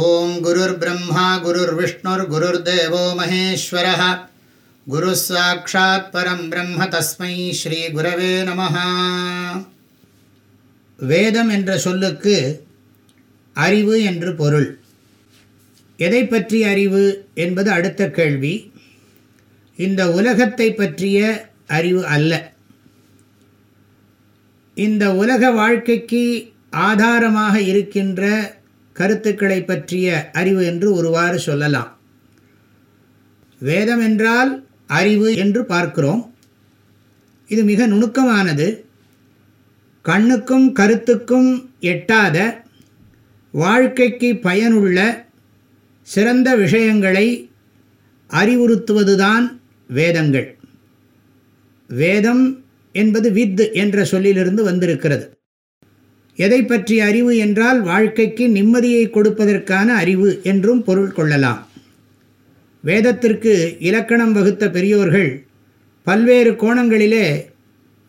ஓம் குருர் பிரம்மா குருர் விஷ்ணுர் குருர் தேவோ மகேஸ்வர. குரு சாட்சாத் பரம் பிரம்ம தஸ்மை ஸ்ரீ குரவே நம வேதம் என்ற சொல்லுக்கு அறிவு என்று பொருள். எதை பற்றி அறிவு என்பது அடுத்த கேள்வி. இந்த உலகத்தை பற்றிய அறிவு அல்ல. இந்த உலக வாழ்க்கைக்கு ஆதாரமாக இருக்கின்ற கருத்துக்களை பற்றிய அறிவு என்று ஒருவாறு சொல்லலாம். வேதம் என்றால் அறிவு என்று பார்க்கிறோம். இது மிக நுணுக்கமானது. கண்ணுக்கும் கருத்துக்கும் எட்டாத வாழ்க்கைக்கு பயனுள்ள சிறந்த விஷயங்களை அறிவுறுத்துவதுதான் வேதங்கள். வேதம் என்பது வித் என்ற சொல்லிலிருந்து வந்திருக்கிறது. எதை பற்றிய அறிவு என்றால் வாழ்க்கைக்கு நிம்மதியை கொடுப்பதற்கான அறிவு என்றும் பொருள் கொள்ளலாம். வேதத்திற்கு இலக்கணம் வகுத்த பெரியோர்கள் பல்வேறு கோணங்களிலே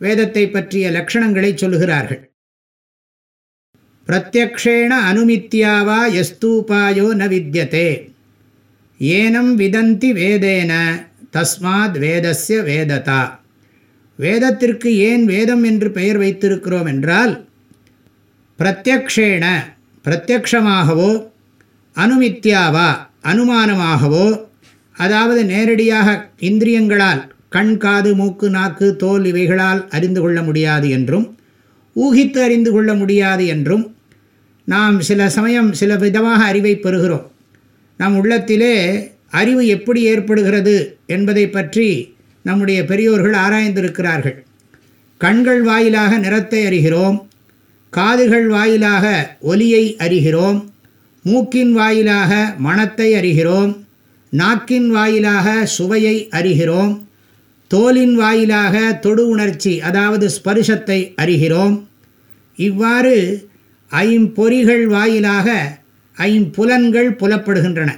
வேதத்தை பற்றிய லட்சணங்களை சொல்லுகிறார்கள். பிரத்யக்ஷேண அனுமித்யாவா எஸ்தூபாயோ ந வித்தியதே ஏனம் விதந்தி வேதேன தஸ்மாத் வேதஸ்ய வேததா. வேதத்திற்கு ஏன் வேதம் என்று பெயர் வைத்திருக்கிறோம் என்றால் பிரத்யக்ஷேண பிரத்யக்ஷமாகவோ அனுமித்யாவா அனுமானமாகவோ அதாவது நேரடியாக இந்திரியங்களால் கண் காது மூக்கு நாக்கு தோல் இவைகளால் அறிந்து கொள்ள முடியாது என்றும் ஊகித்து அறிந்து கொள்ள முடியாது என்றும் நாம் சில சமயம் சில விதமாக அறிவை பெறுகிறோம். நம் உள்ளத்திலே அறிவு எப்படி ஏற்படுகிறது என்பதை பற்றி நம்முடைய பெரியோர்கள் ஆராய்ந்திருக்கிறார்கள். கண்கள் வாயிலாக நிறத்தை அறிகிறோம் காதுகள் வாயிலாக ஒலியை அறிகிறோம் மூக்கின் வாயிலாக மணத்தை அறிகிறோம் நாக்கின் வாயிலாக சுவையை அறிகிறோம் தோலின் வாயிலாக தொடு உணர்ச்சி அதாவது ஸ்பரிசத்தை அறிகிறோம். இவ்வாறு ஐம்பொறிகள் வாயிலாக ஐம்புலன்கள் புலப்படுகின்றன.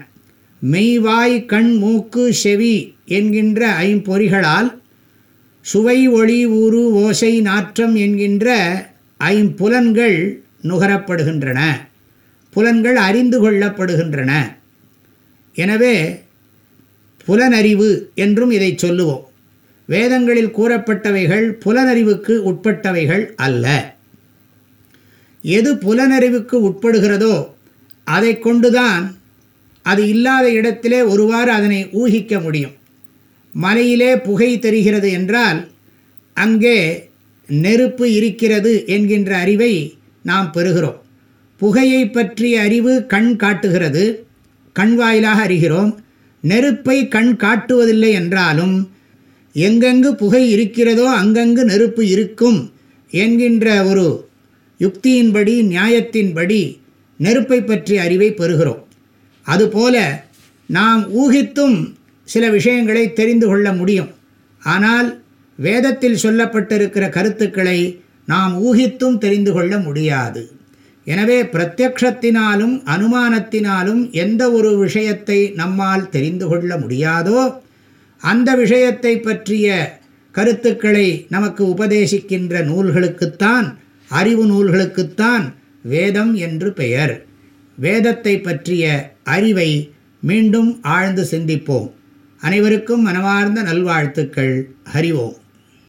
மெய்வாய் கண் மூக்கு செவி என்கின்ற ஐம்பொறிகளால் சுவை ஒளி ஊறு ஓசை நாற்றம் என்கின்ற ஐம்புலன்கள் நுகரப்படுகின்றன. புலன்கள் அறிந்து கொள்ளப்படுகின்றன. எனவே புலனறிவு என்றும் இதை சொல்லுவோம். வேதங்களில் கூறப்பட்டவைகள் புலனறிவுக்கு உட்பட்டவைகள் அல்ல. எது புலனறிவுக்கு உட்படுகிறதோ அதை கொண்டுதான் அது இல்லாத இடத்திலே ஒருவாறு அதனை ஊகிக்க முடியும். மலையிலே புகை தெரிகிறது என்றால் அங்கே நெருப்பு இருக்கிறது என்கின்ற அறிவை நாம் பெறுகிறோம். புகையை பற்றிய அறிவு கண் காட்டுகிறது. கண் வாயிலாக அறிகிறோம். நெருப்பை கண் காட்டுவதில்லை என்றாலும் எங்கெங்கு புகை இருக்கிறதோ அங்கங்கு நெருப்பு இருக்கும் என்கின்ற ஒரு யுக்தியின்படி நியாயத்தின்படி நெருப்பை பற்றிய அறிவை பெறுகிறோம். அதுபோல நாம் ஊகித்தும் சில விஷயங்களை தெரிந்து கொள்ள முடியும். ஆனால் வேதத்தில் சொல்லப்பட்டிருக்கிற கருத்துக்களை நாம் ஊகித்தும் தெரிந்து கொள்ள முடியாது. எனவே பிரத்யக்ஷத்தினாலும் அனுமானத்தினாலும் எந்த ஒரு விஷயத்தை நம்மால் தெரிந்து கொள்ள முடியாதோ அந்த விஷயத்தை பற்றிய கருத்துக்களை நமக்கு உபதேசிக்கின்ற நூல்களுக்குத்தான் அறிவு நூல்களுக்குத்தான் வேதம் என்று பெயர். வேதத்தை பற்றிய அறிவை மீண்டும் ஆழ்ந்து சிந்திப்போம். அனைவருக்கும் மனமார்ந்த நல்வாழ்த்துக்கள். ஹறிவோம்